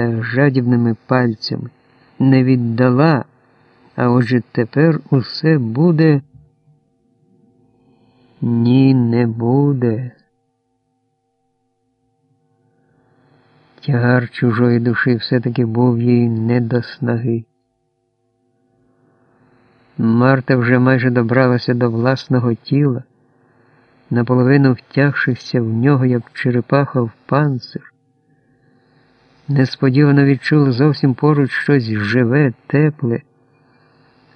та жадібними пальцями, не віддала, а отже тепер усе буде. Ні, не буде. Тягар чужої душі все-таки був їй не до снаги. Марта вже майже добралася до власного тіла, наполовину втягшися в нього, як черепаха в панцир. Несподівано відчула зовсім поруч щось живе, тепле.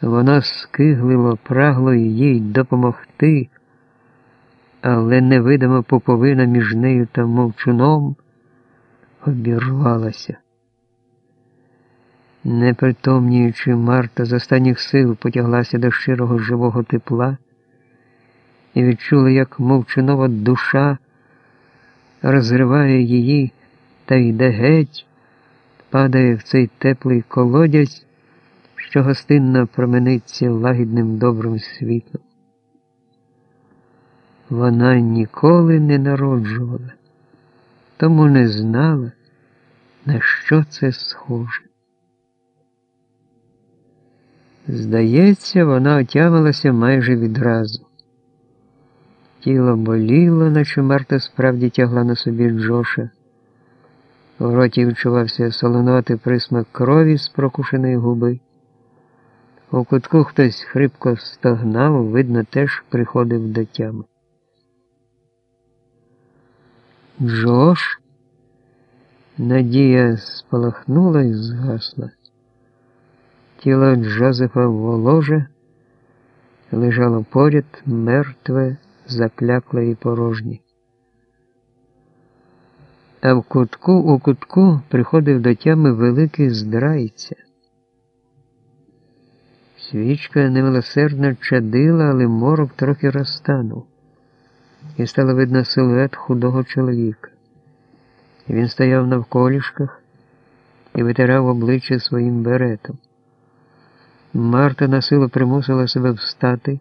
Воно скиглило, прагло їй допомогти, але невидима поповина між нею та мовчуном обірвалася. Непритомніючи, Марта з останніх сил потяглася до щирого живого тепла і відчула, як мовчунова душа розриває її та йде геть, падає в цей теплий колодязь, що гостинно промениться лагідним добрим світлом. Вона ніколи не народжувала, тому не знала, на що це схоже. Здається, вона отямилася майже відразу. Тіло боліло, наче Марта справді тягла на собі Джоша. В роті відчувався солонуватий присмак крові з прокушеної губи. У кутку хтось хрипко стогнав, видно, теж приходив до тями. Джош? Надія спалахнула і згасла. Тіло Джозефа воложе лежало поряд мертве, заклякле і порожнє. А в кутку у кутку приходив до тями великий здрайця. Свічка немилосердно чадила, але морок трохи розтанув, і стало видно силует худого чоловіка. Він стояв навколішках і витирав обличчя своїм беретом. Марта на силу примусила себе встати,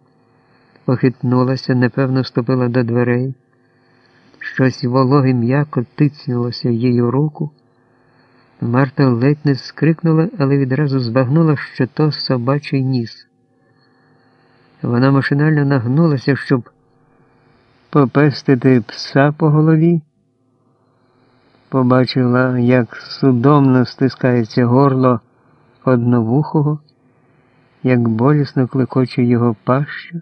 похитнулася, непевно вступила до дверей. Щось вологе м'яко тицнулося в її руку. Марта ледь не скрикнула, але відразу збагнула, що то собачий ніс. Вона машинально нагнулася, щоб попестити пса по голові. Побачила, як судомно стискається горло одновухого як болісно клекоче його паща,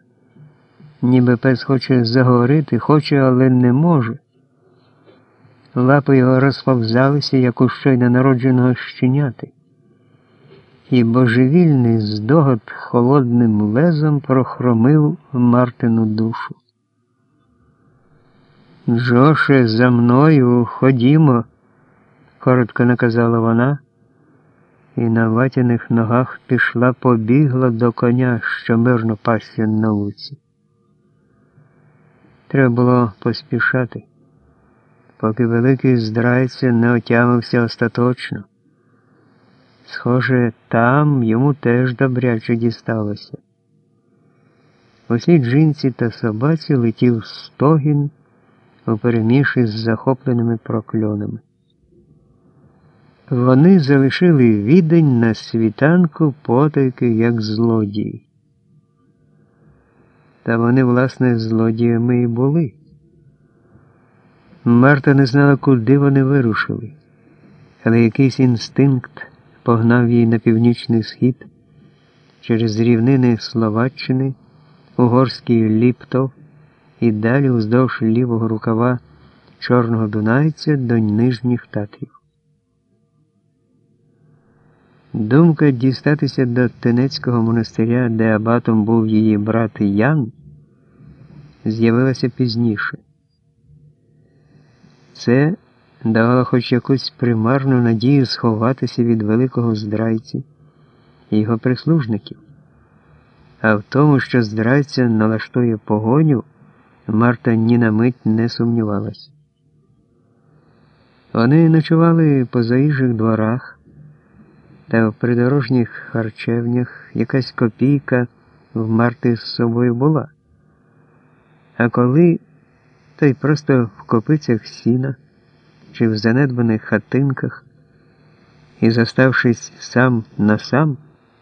ніби пес хоче заговорити, хоче, але не може. Лапи його розповзалися, як у щойно народженого щеняти, і божевільний здогад холодним лезом прохромив Мартину душу. Джоше, за мною ходімо, коротко наказала вона і на ватяних ногах пішла побігла до коня, що мирно пасся на луці. Треба було поспішати, поки великий здрайця не отямився остаточно. Схоже, там йому теж добряче дісталося. Усій джинці та собаці летів стогін у переміші з захопленими прокльонами. Вони залишили відень на світанку потайки, як злодії. Та вони, власне, злодіями і були. Марта не знала, куди вони вирушили, але якийсь інстинкт погнав її на північний схід через рівнини Словаччини, угорський Ліптов і далі уздовж лівого рукава Чорного Дунайця до Нижніх Татрів. Думка дістатися до Тенецького монастиря, де абатом був її брат Ян, з'явилася пізніше. Це давало хоч якусь примарну надію сховатися від великого здрайці і його прислужників. А в тому, що здрайця налаштує погоню, Марта ні на мить не сумнівалась. Вони ночували по заїжджих дворах та в придорожніх харчевнях якась копійка в Марти з собою була. А коли то й просто в копицях сіна чи в занедбаних хатинках, і, зоставшись сам на сам,